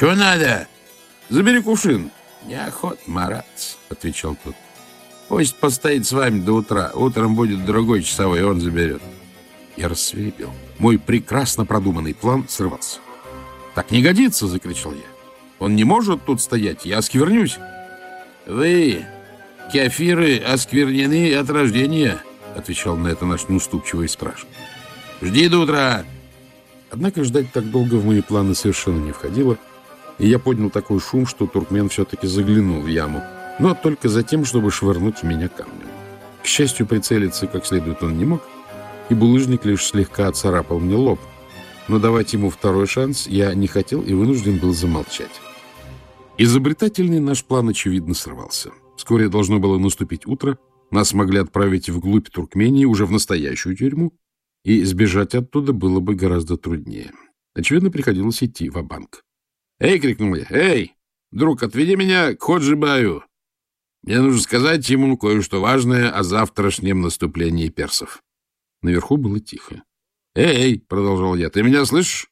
Чего надо? Забери кувшин. Неохот мараться, отвечал тот. Пусть постоит с вами до утра. Утром будет другой часовой, он заберет. Я рассверепел. Мой прекрасно продуманный план срывался. «Так не годится!» — закричал я. «Он не может тут стоять, я осквернюсь!» «Вы, кефиры, осквернены от рождения!» — отвечал на это наш неуступчивый страж. «Жди до утра!» Однако ждать так долго в мои планы совершенно не входило, и я поднял такой шум, что туркмен все-таки заглянул в яму, но только за тем, чтобы швырнуть меня камнем. К счастью, прицелиться как следует он не мог, и булыжник лишь слегка оцарапал мне лоб, но давать ему второй шанс я не хотел и вынужден был замолчать. Изобретательный наш план, очевидно, сорвался. Вскоре должно было наступить утро, нас могли отправить вглубь Туркмении, уже в настоящую тюрьму, и сбежать оттуда было бы гораздо труднее. Очевидно, приходилось идти в банк «Эй!» — крикнул я. «Эй! Друг, отведи меня к Ходжибаю! Мне нужно сказать ему кое-что важное о завтрашнем наступлении персов». Наверху было тихо. «Эй!» — продолжал я. «Ты меня слышишь?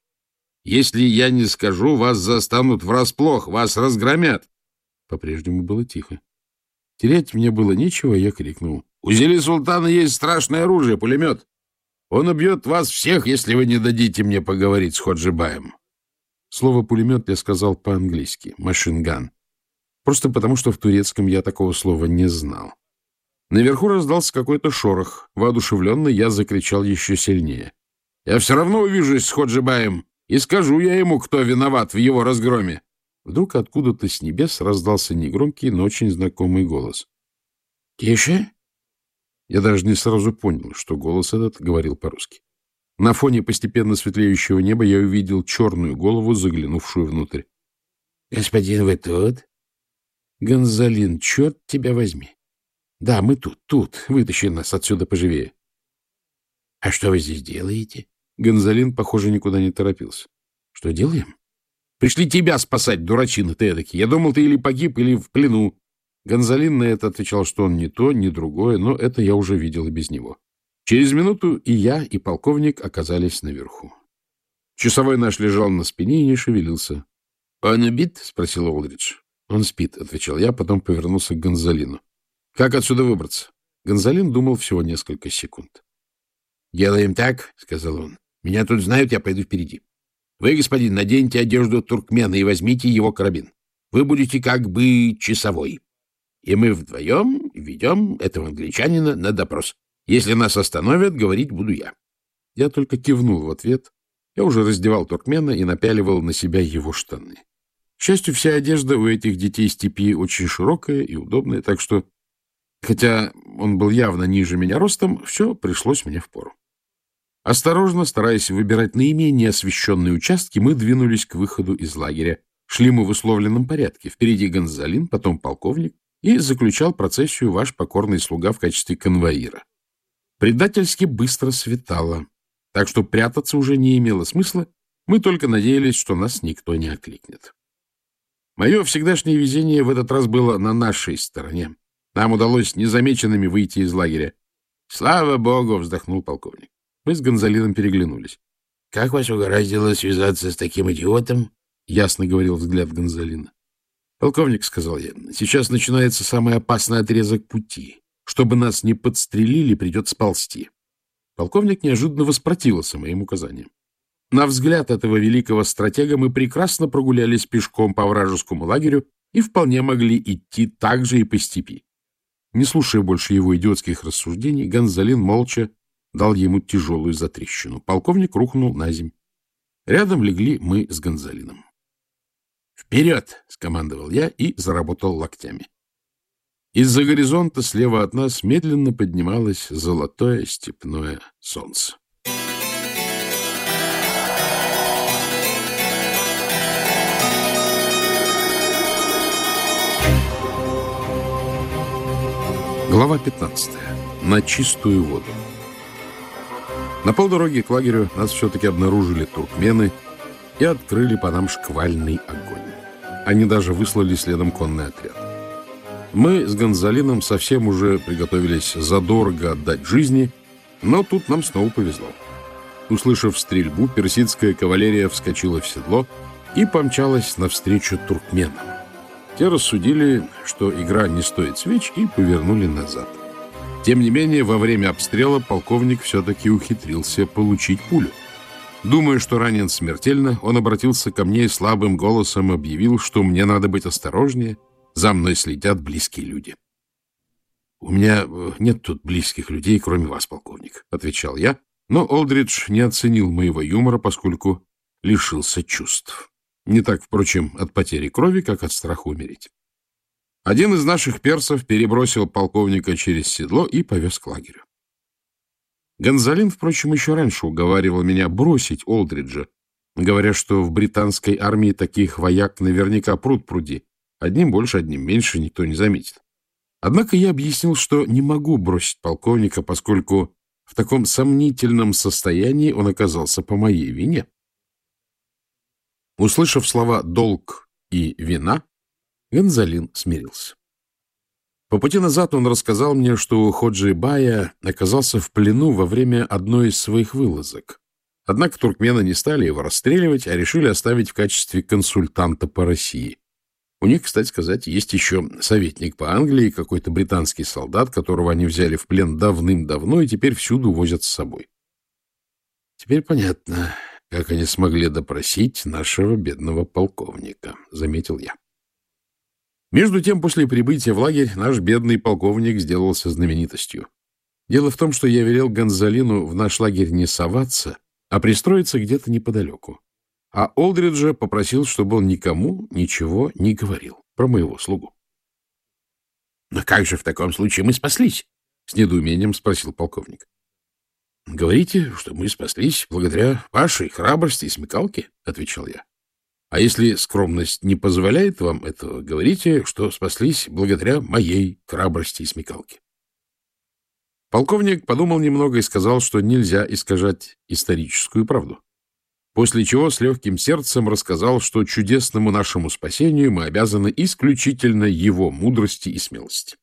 Если я не скажу, вас застанут врасплох, вас разгромят!» По-прежнему было тихо. Терять мне было нечего, я крикнул. «У Зели Султана есть страшное оружие, пулемет. Он убьет вас всех, если вы не дадите мне поговорить с Ходжибаем. Слово «пулемет» я сказал по-английски, «машинган», просто потому, что в турецком я такого слова не знал. Наверху раздался какой-то шорох. Воодушевленно я закричал еще сильнее. «Я все равно увижусь с Ходжибаем, и скажу я ему, кто виноват в его разгроме». Вдруг откуда-то с небес раздался негромкий, но очень знакомый голос. «Тише!» Я даже не сразу понял, что голос этот говорил по-русски. На фоне постепенно светлеющего неба я увидел черную голову, заглянувшую внутрь. — Господин, вы тут? — Гонзалин, черт тебя возьми. — Да, мы тут, тут. Вытащи нас отсюда поживее. — А что вы здесь делаете? Гонзалин, похоже, никуда не торопился. — Что делаем? — Пришли тебя спасать, дурачина ты эдакий. Я думал, ты или погиб, или в плену. Гонзалин на это отвечал, что он не то, ни другое, но это я уже видел и без него. Через минуту и я, и полковник оказались наверху. Часовой наш лежал на спине и не шевелился. — Он убит? — спросил Олдридж. — Он спит, — отвечал я, потом повернулся к Гонзалину. — Как отсюда выбраться? Гонзалин думал всего несколько секунд. — Делаем так, — сказал он. — Меня тут знают, я пойду впереди. Вы, господин, наденьте одежду туркмена и возьмите его карабин. Вы будете как бы часовой. И мы вдвоем ведем этого англичанина на допрос. Если нас остановят, говорить буду я. Я только кивнул в ответ. Я уже раздевал туркмена и напяливал на себя его штаны. К счастью, вся одежда у этих детей степи очень широкая и удобная, так что, хотя он был явно ниже меня ростом, все пришлось мне впору. Осторожно, стараясь выбирать наименее освещенные участки, мы двинулись к выходу из лагеря. Шли мы в условленном порядке. Впереди Гонзалин, потом полковник, и заключал процессию ваш покорный слуга в качестве конвоира. Предательски быстро светало, так что прятаться уже не имело смысла, мы только надеялись, что нас никто не окликнет. Мое всегдашнее везение в этот раз было на нашей стороне. Нам удалось незамеченными выйти из лагеря. — Слава богу! — вздохнул полковник. Мы с Гонзалином переглянулись. — Как вас угораздило связаться с таким идиотом? — ясно говорил взгляд Гонзалина. — Полковник, — сказал я, — сейчас начинается самый опасный отрезок пути. Чтобы нас не подстрелили, придется ползти. Полковник неожиданно воспротивился моим указаниям. На взгляд этого великого стратега мы прекрасно прогулялись пешком по вражескому лагерю и вполне могли идти так же и по степи. Не слушая больше его идиотских рассуждений, Гонзалин молча дал ему тяжелую затрещину. Полковник рухнул на земь. Рядом легли мы с Гонзалином. «Вперед!» — скомандовал я и заработал локтями. Из-за горизонта слева от нас медленно поднималось золотое степное солнце. Глава 15. На чистую воду. На полдороги к лагерю нас все-таки обнаружили туркмены и открыли по нам шквальный огонь. Они даже выслали следом конный отряд. Мы с Гонзалином совсем уже приготовились задорого отдать жизни, но тут нам снова повезло. Услышав стрельбу, персидская кавалерия вскочила в седло и помчалась навстречу туркменам. Те рассудили, что игра не стоит свеч, и повернули назад. Тем не менее, во время обстрела полковник все-таки ухитрился получить пулю. Думая, что ранен смертельно, он обратился ко мне и слабым голосом объявил, что мне надо быть осторожнее, за мной следят близкие люди. — У меня э, нет тут близких людей, кроме вас, полковник, — отвечал я, но Олдридж не оценил моего юмора, поскольку лишился чувств. Не так, впрочем, от потери крови, как от страха умереть. Один из наших персов перебросил полковника через седло и повез к лагерю. Гонзалин, впрочем, еще раньше уговаривал меня бросить Олдриджа, говоря, что в британской армии таких вояк наверняка пруд пруди. Одним больше, одним меньше, никто не заметит. Однако я объяснил, что не могу бросить полковника, поскольку в таком сомнительном состоянии он оказался по моей вине. Услышав слова «долг» и «вина», Гонзалин смирился. По пути назад он рассказал мне, что Ходжи Бая оказался в плену во время одной из своих вылазок. Однако туркмены не стали его расстреливать, а решили оставить в качестве консультанта по России. У них, кстати сказать, есть еще советник по Англии, какой-то британский солдат, которого они взяли в плен давным-давно и теперь всюду возят с собой. Теперь понятно, как они смогли допросить нашего бедного полковника, — заметил я. Между тем, после прибытия в лагерь, наш бедный полковник сделался знаменитостью. Дело в том, что я велел Гонзалину в наш лагерь не соваться, а пристроиться где-то неподалеку. А Олдриджа попросил, чтобы он никому ничего не говорил про моего слугу. — Но как же в таком случае мы спаслись? — с недоумением спросил полковник. — Говорите, что мы спаслись благодаря вашей храбрости и смекалке, — отвечал я. А если скромность не позволяет вам этого, говорите, что спаслись благодаря моей храбрости и смекалке. Полковник подумал немного и сказал, что нельзя искажать историческую правду. После чего с легким сердцем рассказал, что чудесному нашему спасению мы обязаны исключительно его мудрости и смелости.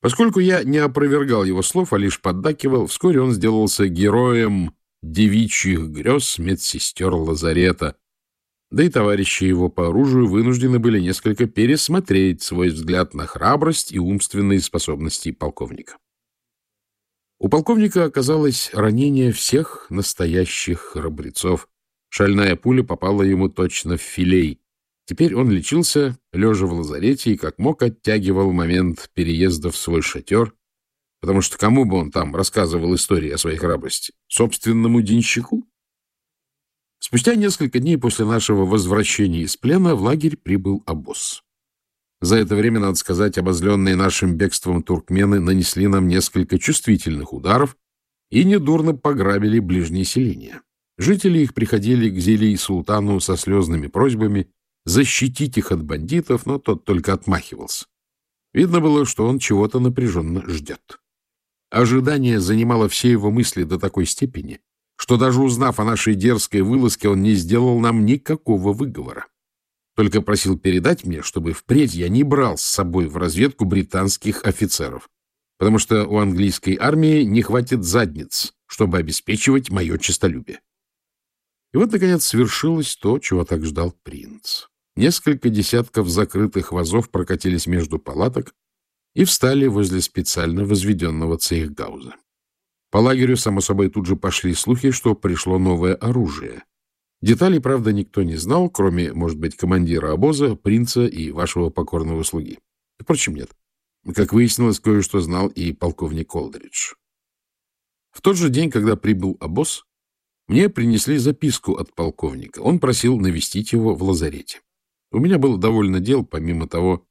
Поскольку я не опровергал его слов, а лишь поддакивал, вскоре он сделался героем девичьих грез медсестер лазарета, да и товарищи его по оружию вынуждены были несколько пересмотреть свой взгляд на храбрость и умственные способности полковника. У полковника оказалось ранение всех настоящих храбрецов. Шальная пуля попала ему точно в филей. Теперь он лечился, лежа в лазарете, и как мог оттягивал момент переезда в свой шатер, потому что кому бы он там рассказывал истории о своей храбрости? Собственному денщику? Спустя несколько дней после нашего возвращения из плена в лагерь прибыл обоз. За это время, надо сказать, обозленные нашим бегством туркмены нанесли нам несколько чувствительных ударов и недурно пограбили ближние селения. Жители их приходили к Зелии султану со слезными просьбами защитить их от бандитов, но тот только отмахивался. Видно было, что он чего-то напряженно ждет. Ожидание занимало все его мысли до такой степени, что даже узнав о нашей дерзкой вылазке, он не сделал нам никакого выговора. Только просил передать мне, чтобы впредь я не брал с собой в разведку британских офицеров, потому что у английской армии не хватит задниц, чтобы обеспечивать мое честолюбие. И вот, наконец, свершилось то, чего так ждал принц. Несколько десятков закрытых вазов прокатились между палаток и встали возле специально возведенного цейхгауза. По лагерю, само собой, тут же пошли слухи, что пришло новое оружие. Деталей, правда, никто не знал, кроме, может быть, командира обоза, принца и вашего покорного слуги. Впрочем, нет. Как выяснилось, кое-что знал и полковник Колдридж. В тот же день, когда прибыл обоз, мне принесли записку от полковника. Он просил навестить его в лазарете. У меня было довольно дел, помимо того,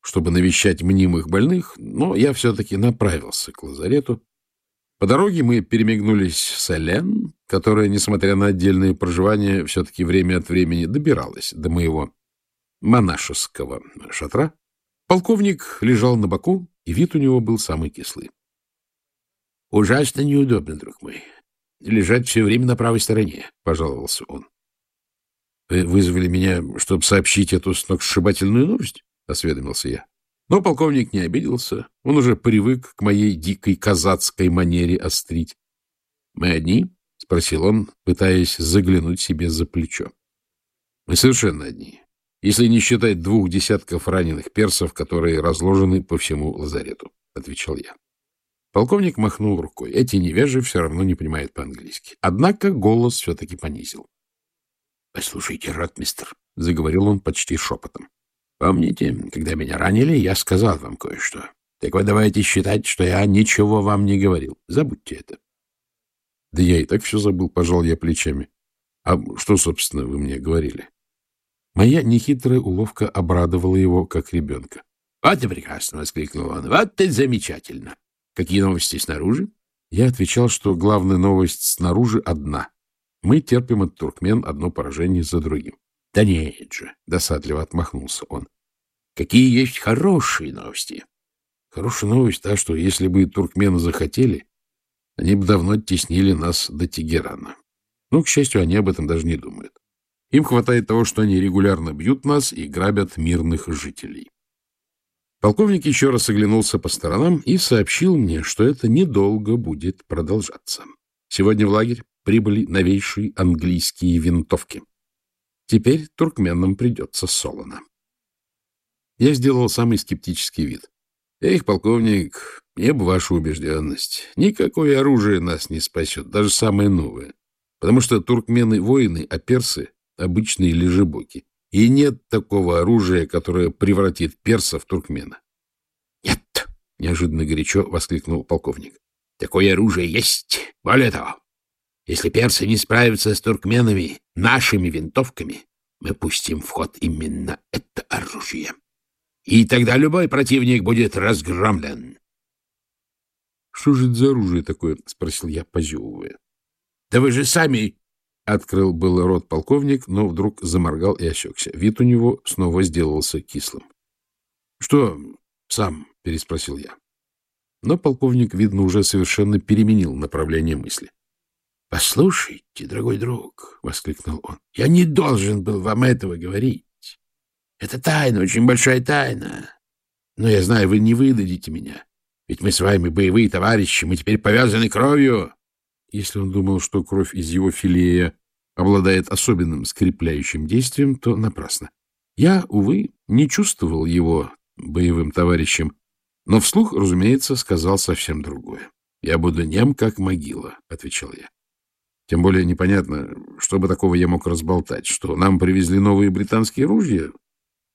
чтобы навещать мнимых больных, но я все-таки направился к лазарету, по дороге мы перемигнулись с Элен, которая, несмотря на отдельное проживание, все-таки время от времени добиралась до моего монашеского шатра. Полковник лежал на боку, и вид у него был самый кислый. — Ужасно неудобно, друг мой. Лежать все время на правой стороне, — пожаловался он. — Вы вызвали меня, чтобы сообщить эту сногсшибательную новость? — осведомился я. Но полковник не обиделся, он уже привык к моей дикой казацкой манере острить. — Мы одни? — спросил он, пытаясь заглянуть себе за плечо. Мы совершенно одни, если не считать двух десятков раненых персов, которые разложены по всему лазарету, — отвечал я. Полковник махнул рукой. Эти невежи все равно не понимают по-английски. Однако голос все-таки понизил. — Послушайте, ротмистр, — заговорил он почти шепотом. — Помните, когда меня ранили, я сказал вам кое-что. Так вы давайте считать, что я ничего вам не говорил. Забудьте это. — Да я и так все забыл, пожал я плечами. — А что, собственно, вы мне говорили? Моя нехитрая уловка обрадовала его, как ребенка. — Вот и прекрасно! — воскликнул он. — Вот и замечательно! Какие новости снаружи? Я отвечал, что главная новость снаружи одна. Мы терпим от туркмен одно поражение за другим. — Да нет же! — досадливо отмахнулся он. — Какие есть хорошие новости! Хорошая новость та, что если бы туркмены захотели, они бы давно оттеснили нас до Тегерана. Но, к счастью, они об этом даже не думают. Им хватает того, что они регулярно бьют нас и грабят мирных жителей. Полковник еще раз оглянулся по сторонам и сообщил мне, что это недолго будет продолжаться. Сегодня в лагерь прибыли новейшие английские винтовки. Теперь туркменам придется солоно. Я сделал самый скептический вид. Эх, полковник, мне бы ваша убежденность. Никакое оружие нас не спасет, даже самое новое. Потому что туркмены — воины, а персы — обычные лежебоки. И нет такого оружия, которое превратит перса в туркмена. — Нет! — неожиданно горячо воскликнул полковник. — Такое оружие есть. Более того, если персы не справятся с туркменами нашими винтовками, мы пустим в ход именно это оружие и тогда любой противник будет разгромлен. — Что же это за оружие такое? — спросил я, позевывая. — Да вы же сами... — открыл был рот полковник, но вдруг заморгал и осекся. Вид у него снова сделался кислым. — Что сам? — переспросил я. Но полковник, видно, уже совершенно переменил направление мысли. — Послушайте, дорогой друг, — воскликнул он, — я не должен был вам этого говорить. Это тайна, очень большая тайна. Но я знаю, вы не выдадите меня. Ведь мы с вами боевые товарищи, мы теперь повязаны кровью. Если он думал, что кровь из его филея обладает особенным скрепляющим действием, то напрасно. Я, увы, не чувствовал его боевым товарищем, но вслух, разумеется, сказал совсем другое. «Я буду нем, как могила», — отвечал я. Тем более непонятно, что бы такого я мог разболтать, что нам привезли новые британские ружья,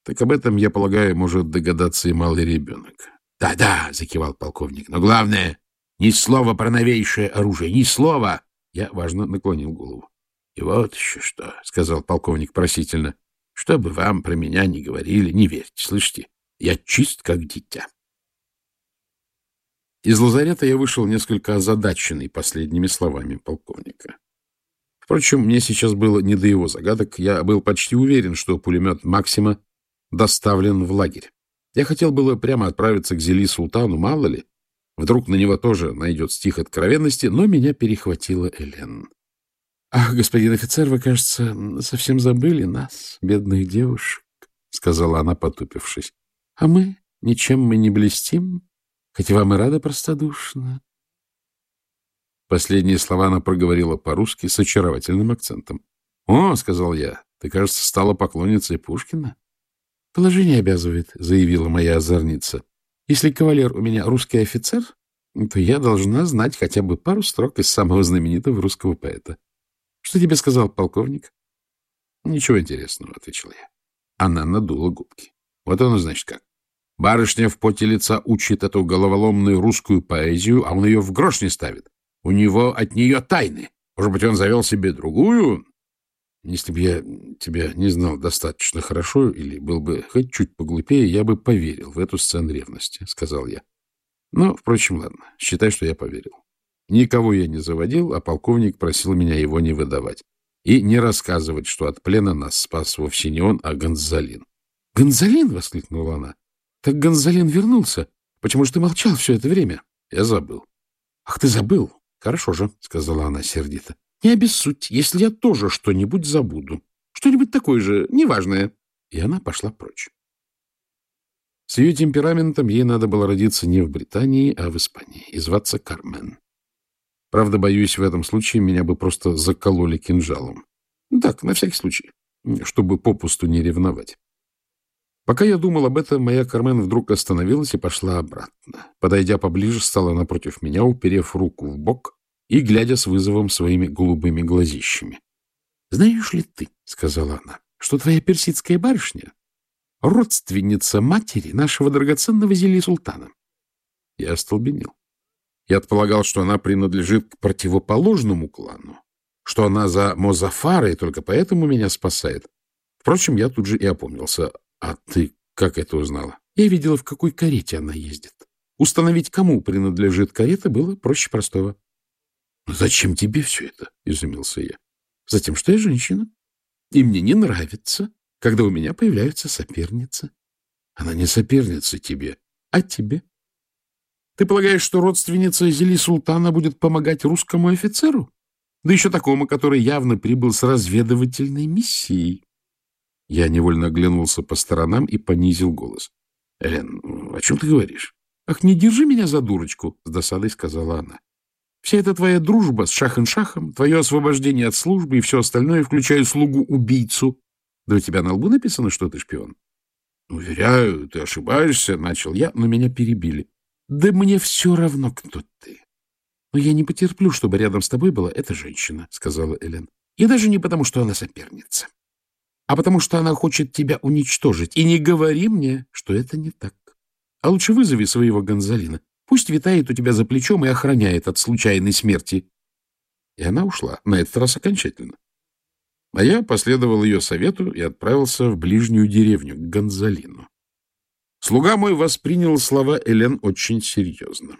так об этом, я полагаю, может догадаться и малый ребенок. «Да, — Да-да, — закивал полковник, — но главное, ни слова про новейшее оружие, ни слова! Я важно наклонил голову. — И вот еще что, — сказал полковник просительно, — что бы вам про меня не говорили, не верьте, слышите, я чист как дитя. Из лазарета я вышел несколько озадаченный последними словами полковника. Впрочем, мне сейчас было не до его загадок. Я был почти уверен, что пулемет «Максима» доставлен в лагерь. Я хотел было прямо отправиться к Зели Султану, мало ли. Вдруг на него тоже найдет стих откровенности, но меня перехватила Элен. — Ах, господин офицер, вы, кажется, совсем забыли нас, бедных девушек, — сказала она, потупившись. — А мы ничем мы не блестим, хотя вам и рада простодушно. Последние слова она проговорила по-русски с очаровательным акцентом. — О, — сказал я, — ты, кажется, стала поклонницей Пушкина. — Положение обязывает, — заявила моя озорница. — Если кавалер у меня русский офицер, то я должна знать хотя бы пару строк из самого знаменитого русского поэта. — Что тебе сказал полковник? — Ничего интересного, — ответил я. Она надула губки. Вот оно, значит, как. Барышня в поте лица учит эту головоломную русскую поэзию, а он ее в грош не ставит. У него от нее тайны. Может быть, он завел себе другую, если бы я тебя не знал достаточно хорошо или был бы хоть чуть поглупее, я бы поверил в эту сцену ревности, — сказал я. Но, впрочем, ладно, считай, что я поверил. Никого я не заводил, а полковник просил меня его не выдавать. И не рассказывать, что от плена нас спас вовсе не он, а Гонзалин. — Гонзалин! — воскликнула она. — Так Гонзалин вернулся. Почему же ты молчал все это время? Я забыл. — Ах, ты забыл? Хорошо же, — сказала она сердито. Не обессудь, если я тоже что-нибудь забуду. Что-нибудь такое же, неважное. И она пошла прочь. С ее темпераментом ей надо было родиться не в Британии, а в Испании и зваться Кармен. Правда, боюсь, в этом случае меня бы просто закололи кинжалом. Так, на всякий случай. чтобы попусту не ревновать. Пока я думал об этом, моя Кармен вдруг остановилась и пошла обратно. Подойдя поближе, стала напротив меня, уперев руку в бок и глядя с вызовом своими голубыми глазищами. — Знаешь ли ты, — сказала она, — что твоя персидская барышня — родственница матери нашего драгоценного зелья султана? Я остолбенел. Я предполагал, что она принадлежит к противоположному клану, что она за Мозафара и только поэтому меня спасает. Впрочем, я тут же и опомнился. А ты как это узнала? Я видела, в какой карете она ездит. Установить, кому принадлежит карета, было проще простого. — Зачем тебе все это? — изумился я. — Затем, что я женщина. И мне не нравится, когда у меня появляются соперницы. Она не соперница тебе, а тебе. Ты полагаешь, что родственница Зели Султана будет помогать русскому офицеру? Да еще такому, который явно прибыл с разведывательной миссией. Я невольно оглянулся по сторонам и понизил голос. — Элен, о чем ты говоришь? — Ах, не держи меня за дурочку, — с досадой сказала она. — Вся эта твоя дружба с Шахен-Шахом, твое освобождение от службы и все остальное, включая слугу-убийцу. Да у тебя на лбу написано, что ты шпион? — Уверяю, ты ошибаешься, — начал я, но меня перебили. Да мне все равно, кто ты. Но я не потерплю, чтобы рядом с тобой была эта женщина, — сказала Элен. И даже не потому, что она соперница, а потому что она хочет тебя уничтожить. И не говори мне, что это не так. А лучше вызови своего Гонзалина. Пусть витает у тебя за плечом и охраняет от случайной смерти. И она ушла, на этот раз окончательно. А я последовал ее совету и отправился в ближнюю деревню, к Гонзалину. Слуга мой воспринял слова Элен очень серьезно.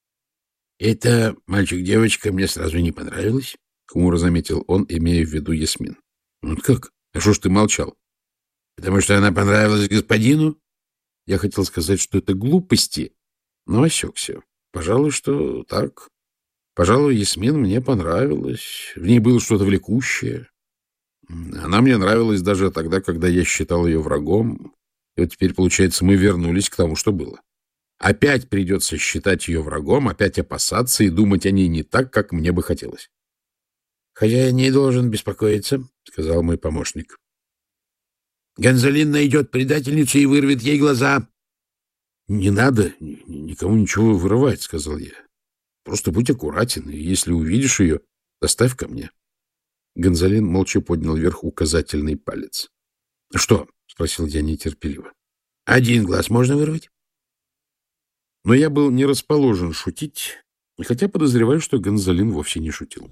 — Это мальчик-девочка мне сразу не понравилось, — хмуро заметил он, имея в виду Ясмин. — Вот как? А что ж ты молчал? — Потому что она понравилась господину? Я хотел сказать, что это глупости, но осекся. Пожалуй, что так. Пожалуй, Ясмин мне понравилась. В ней было что-то влекущее. Она мне нравилась даже тогда, когда я считал ее врагом, и вот теперь, получается, мы вернулись к тому, что было. Опять придется считать ее врагом, опять опасаться и думать о ней не так, как мне бы хотелось. — Хозяин не должен беспокоиться, — сказал мой помощник. — Гонзалин найдет предательницу и вырвет ей глаза. — Не надо никому ничего вырывать, — сказал я. — Просто будь аккуратен, и если увидишь ее, доставь ко мне. Гонзалин молча поднял вверх указательный палец. — Что? спросил я нетерпеливо. — Один глаз можно вырвать? Но я был не расположен шутить, хотя подозреваю, что Гонзалин вовсе не шутил.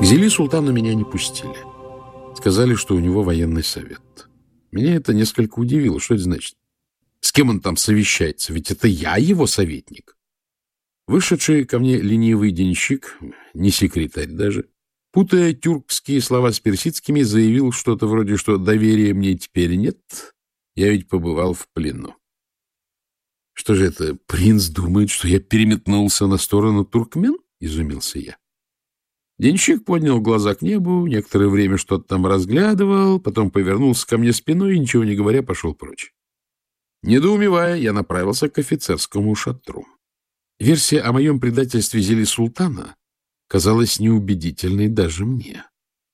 Зели султану меня не пустили. Сказали, что у него военный совет. Меня это несколько удивило. Что это значит? С кем он там совещается? Ведь это я его советник. Вышедший ко мне ленивый денщик, не секретарь даже, путая тюркские слова с персидскими, заявил что-то вроде, что доверия мне теперь нет, я ведь побывал в плену. Что же это, принц думает, что я переметнулся на сторону туркмен? — изумился я. Денщик поднял глаза к небу, некоторое время что-то там разглядывал, потом повернулся ко мне спиной и, ничего не говоря, пошел прочь. Недоумевая, я направился к офицерскому шатру. Версия о моем предательстве Зели Султана казалась неубедительной даже мне.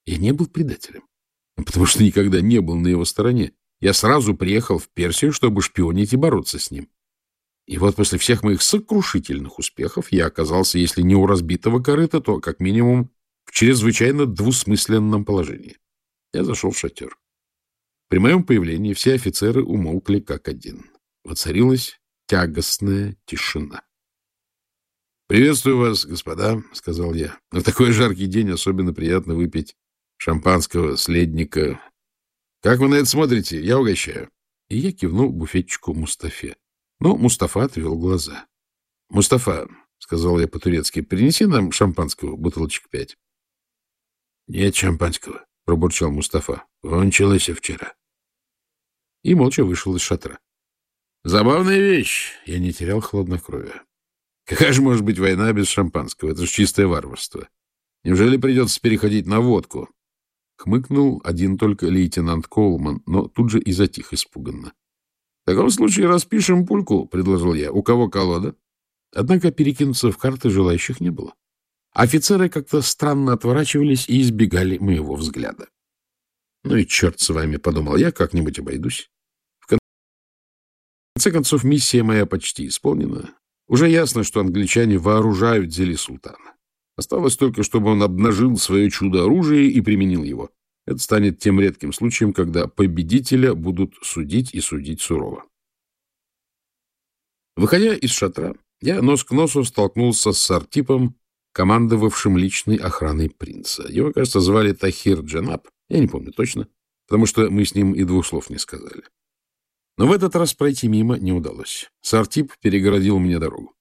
Я не был предателем, потому что никогда не был на его стороне. Я сразу приехал в Персию, чтобы шпионить и бороться с ним. И вот после всех моих сокрушительных успехов я оказался, если не у разбитого корыта, то как минимум в чрезвычайно двусмысленном положении. Я зашел в шатер. При моем появлении все офицеры умолкли как один. Воцарилась тягостная тишина. — Приветствую вас, господа, — сказал я. — На такой жаркий день особенно приятно выпить шампанского следника. Как вы на это смотрите? Я угощаю. И я кивнул буфетчику Мустафе. Но Мустафа отвел глаза. — Мустафа, — сказал я по-турецки, — принеси нам шампанского, бутылочек пять. — Нет шампанского, — пробурчал Мустафа. — Кончилось вчера. И молча вышел из шатра. Забавная вещь. Я не терял хладнокровия. Какая же может быть война без шампанского? Это же чистое варварство. Неужели придется переходить на водку? Хмыкнул один только лейтенант Колман, но тут же и затих испуганно. — В таком случае распишем пульку, — предложил я. — У кого колода? Однако перекинуться в карты желающих не было. Офицеры как-то странно отворачивались и избегали моего взгляда. Ну и черт с вами, — подумал я, — как-нибудь обойдусь. В конце концов, миссия моя почти исполнена. Уже ясно, что англичане вооружают Зели Султана. Осталось только, чтобы он обнажил свое чудо-оружие и применил его. Это станет тем редким случаем, когда победителя будут судить и судить сурово. Выходя из шатра, я нос к носу столкнулся с Сартипом, командовавшим личной охраной принца. Его, кажется, звали Тахир Джанаб, я не помню точно, потому что мы с ним и двух слов не сказали. Но в этот раз пройти мимо не удалось. Сартип перегородил мне дорогу.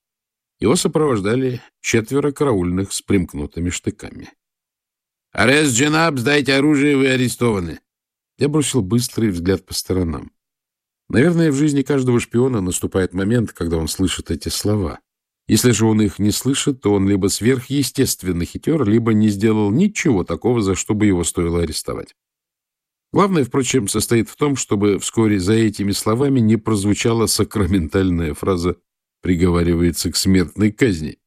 Его сопровождали четверо караульных с примкнутыми штыками. — Арест, Дженаб, сдайте оружие, вы арестованы. Я бросил быстрый взгляд по сторонам. Наверное, в жизни каждого шпиона наступает момент, когда он слышит эти слова. Если же он их не слышит, то он либо сверхъестественно хитер, либо не сделал ничего такого, за что бы его стоило арестовать. Главное, впрочем, состоит в том, чтобы вскоре за этими словами не прозвучала сакраментальная фраза «приговаривается к смертной казни».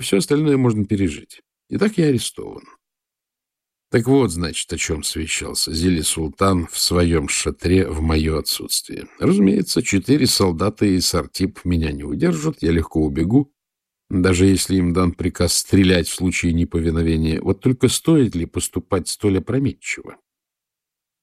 Все остальное можно пережить. Итак, я арестован. Так вот, значит, о чем свещался Зили Султан в своем шатре в мое отсутствие. Разумеется, четыре солдата и сартип меня не удержат, я легко убегу, даже если им дан приказ стрелять в случае неповиновения. Вот только стоит ли поступать столь опрометчиво?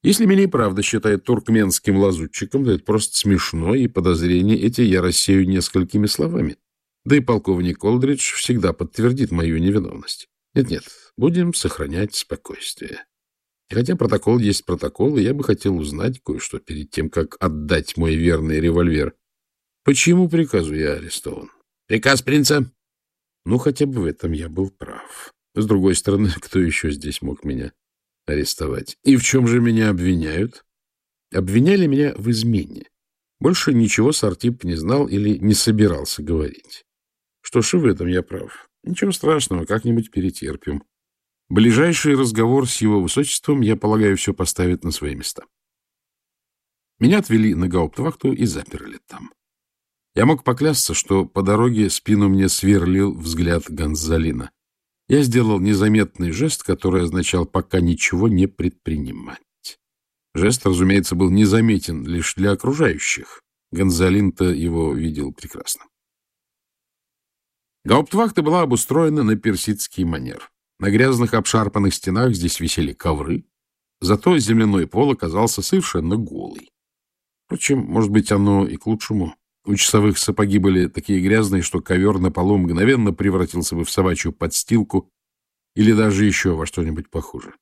Если меня и правда считают туркменским лазутчиком, то это просто смешно, и подозрения эти я рассею несколькими словами. Да и полковник Колдридж всегда подтвердит мою невиновность. Нет-нет, будем сохранять спокойствие. И хотя протокол есть протокол, и я бы хотел узнать кое-что перед тем, как отдать мой верный револьвер. Почему приказу я арестован? Приказ принца. Ну, хотя бы в этом я был прав. С другой стороны, кто еще здесь мог меня арестовать. И в чем же меня обвиняют? Обвиняли меня в измене. Больше ничего Сартип не знал или не собирался говорить. Что ж, в этом я прав. Ничего страшного, как-нибудь перетерпим. Ближайший разговор с его высочеством, я полагаю, все поставит на свои места. Меня отвели на гауптвахту и заперли там. Я мог поклясться, что по дороге спину мне сверлил взгляд Гонзалина. Я сделал незаметный жест, который означал пока ничего не предпринимать. Жест, разумеется, был незаметен лишь для окружающих. Гонзалин-то его видел прекрасно. Гауптвахта была обустроена на персидский манер. На грязных обшарпанных стенах здесь висели ковры, зато земляной пол оказался совершенно голый. Впрочем, может быть, оно и к лучшему. У часовых сапоги были такие грязные, что ковер на полу мгновенно превратился бы в собачью подстилку или даже еще во что-нибудь похуже.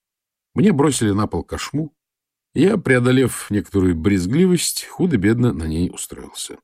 Мне бросили на пол кошму, и я, преодолев некоторую брезгливость, худо-бедно на ней устроился.